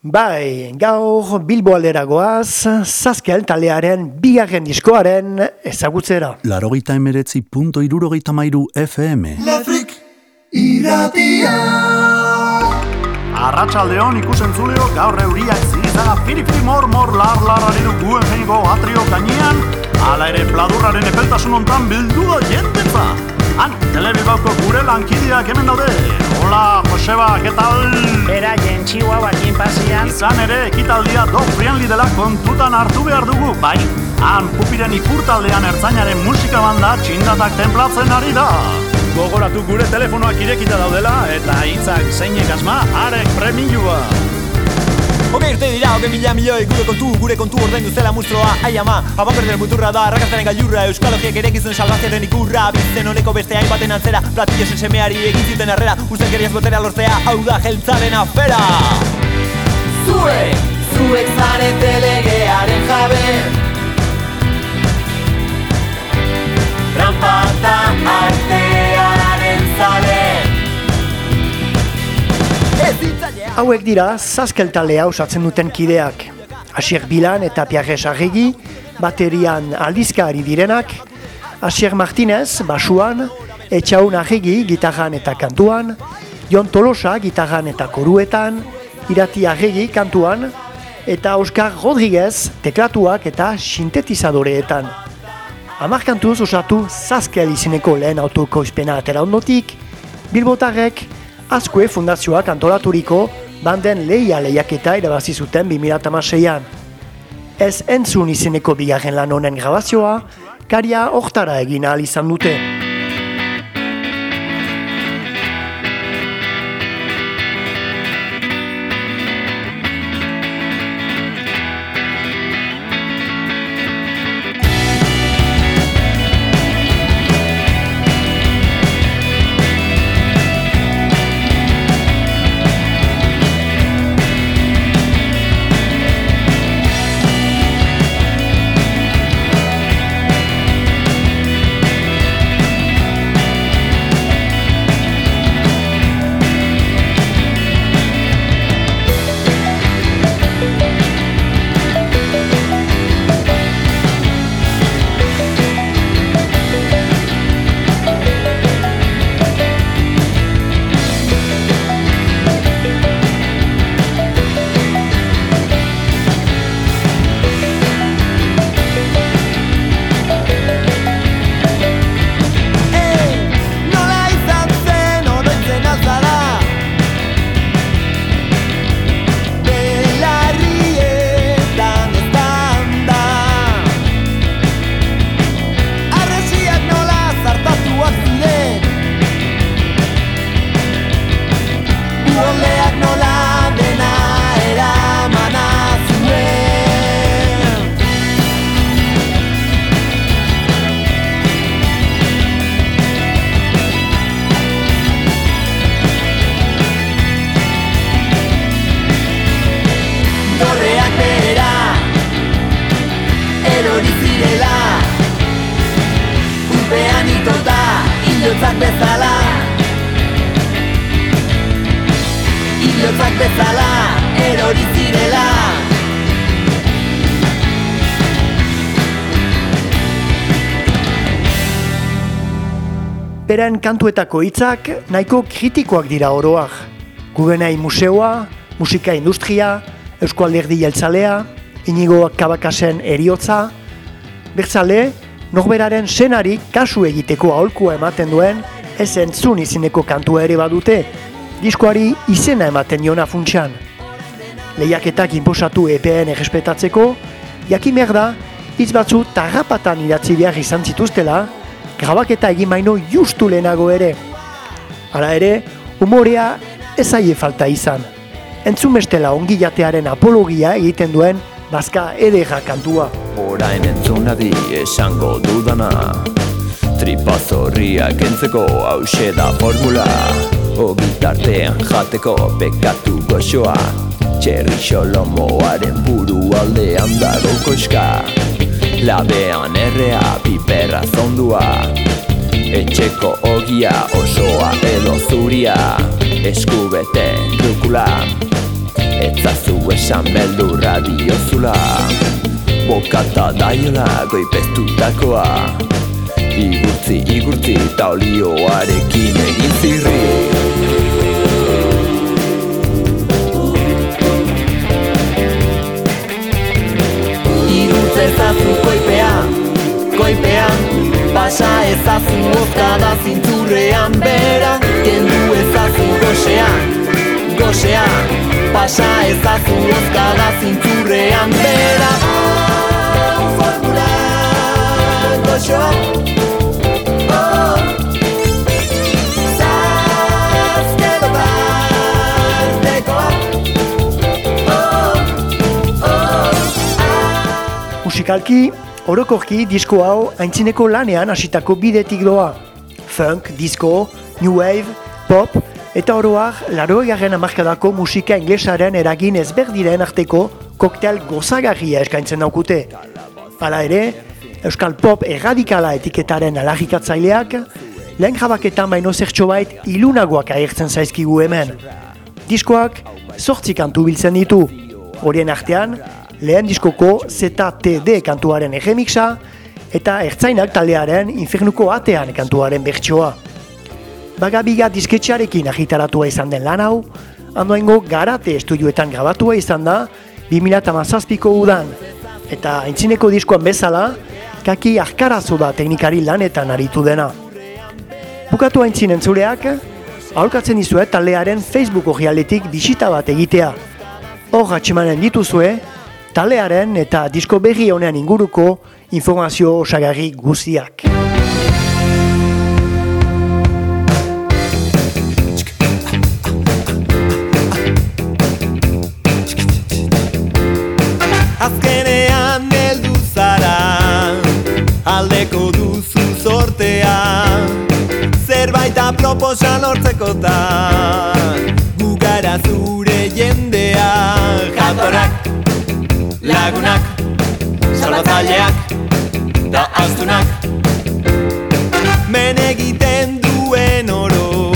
Bai, gaur Bilbo aldera goaz, Zazkel talearen bigarren diskoaren ezagutzera. Larogeita emeretzi punto irurogeita mairu FM. Lafrik iratia. Arratxaldeon ikusen zuleo gaur euriak zirizaga firifiri mor mor lar larariru guen jeniko atrio gainean, ala ere pladurraren epeltasun ontan bildu da jendetza. Han, telebibauko gure lankideak hemen daude. Hola, Joseba, ¿qué tal? Bera jentxiua bakin pasian. Izan ere, ekitaldia dog friendly dela kontutan hartu behar dugu, bai? Han, pupiren ipurtaldean ertzainaren musika banda txindatak templatzen ari da. Gogoratu gure telefonoak irekita daudela eta hitzak zeinek asma, arek premilua. Hogei urte dira, hogei mila milioi gure kontu, gure kontu ordein duzela mustroa Ai ama, abakorderen muturra da, rakaztaren gailurra Euskalogiek ere gizun salvaziaren ikurra. Bizten honeko beste hainbaten antzera Platillo semeari egin zuten arrera Usten geriaz botera lortzea, hau da jeltzaren afera. Zuek, zuek Hauek dira Zazkel talea osatzen duten kideak. Asier Bilan eta Pierre Sarregi, baterian aldizkari direnak, Asier Martinez, basuan, Etxaun Arregi, gitarran eta kantuan, Jon Tolosa, gitarran eta koruetan, Irati Arregi, kantuan, eta Oscar Rodriguez, teklatuak eta sintetizadoreetan. Hamar kantuz osatu Zazkel izeneko lehen autoko izpena atera ondotik, Bilbotarrek Azkue Fundazioak antolaturiko banden lehia lehiaketa irabazi zuten 2006an. Ez entzun izeneko bigarren lan honen grabazioa, karia hortara egin ahal izan dute. Bezala. Inotzak bezala Erori zirela. Beren kantuetako hitzak nahiko kritikoak dira oroak. Gugenai museoa, musika industria, Eusko Alderdi Jeltzalea, Inigo Kabakasen eriotza, bertzale, norberaren senari kasu egiteko aholkua ematen duen, ez entzun izeneko kantua ere badute, diskoari izena ematen diona funtsan. Lehiaketak inposatu EPN errespetatzeko, jakin behar da, hitz batzu tarrapatan idatzi behar izan zituztela, grabaketa egin baino justu lehenago ere. Hala ere, umorea ez aie falta izan. Entzun bestela ongi jatearen apologia egiten duen bazka edera kantua. Orain entzunadi esango dudana. Tripazorria kentzeko hause da formula. Ogitartean jateko bekatu goxoa. Txerri xolomoaren buru aldean dago koska Labean errea piperra zondua. Etxeko ogia osoa edo zuria. Eskubete dukula. Etzazu esan beldurra diozula Bokata daiola goipestutakoa Igurtzi, igurtzi, eta olioarekin egin zirri. Igurtze ezazu koipea, koipea Pasa ezazu ozkada zintzurrean bera. Kendu ezazu gosea, gosea Pasa ezazu ozkada zintzurrean bera oh, Musikalki, orokorki disko hau aintzineko lanean hasitako bidetik doa. Funk, disco, new wave, pop, eta oroak laro egarren amarkadako musika inglesaren eragin ezberdiren arteko koktel gozagarria eskaintzen daukute. Hala ere, Euskal Pop erradikala etiketaren alagikatzaileak, lehen jabaketan baino zertxo bait ilunagoak agertzen zaizkigu hemen. Diskoak zortzi kantu biltzen ditu. Horien artean, lehen diskoko ZTD kantuaren egemixa eta ertzainak taldearen infernuko atean kantuaren bertsoa. Bagabiga disketxearekin agitaratua izan den lan hau, handoengo garate estudioetan grabatua izan da 2008ko udan, eta aintzineko diskoan bezala, kaki arkarazo da teknikari lanetan aritu dena. Bukatu aintzin entzuleak, aholkatzen dizuet taldearen Facebook orrialdetik bisita bat egitea. Hor atxemanen dituzue, taldearen eta disko berri honean inguruko informazio osagarri guztiak. Zerbait aproposa lortzekotan Gugara zure jendea Jatorrak, lagunak Salbatzaileak, da astunak. Men egiten duen oro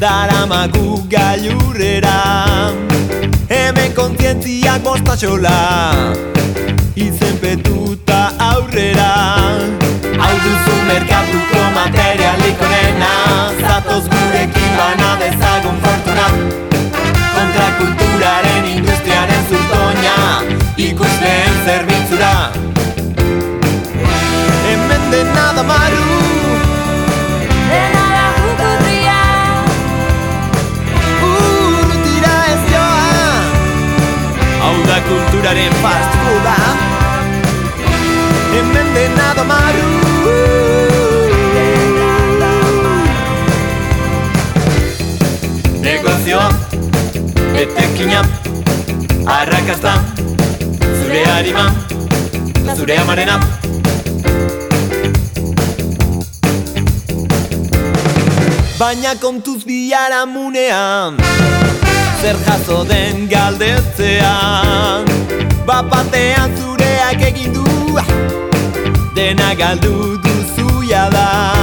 Daramagu gailurrera. Hemen kontzientziak bostatxola Izenpetuta aurrera. Hau duzu merkatuko onena Zatoz gurekin bana dezagun fortuna. Kontrakulturaren industriaren zurtoina Ikusleen zerbitzura. Hemen dena da maru Negozioa Etekina Arrakazta Zure harima Zure amarena. Baina kontuz biharamunean Zer jaso den galdetzean Bapatean zureak egin du Dena galdu duzu jada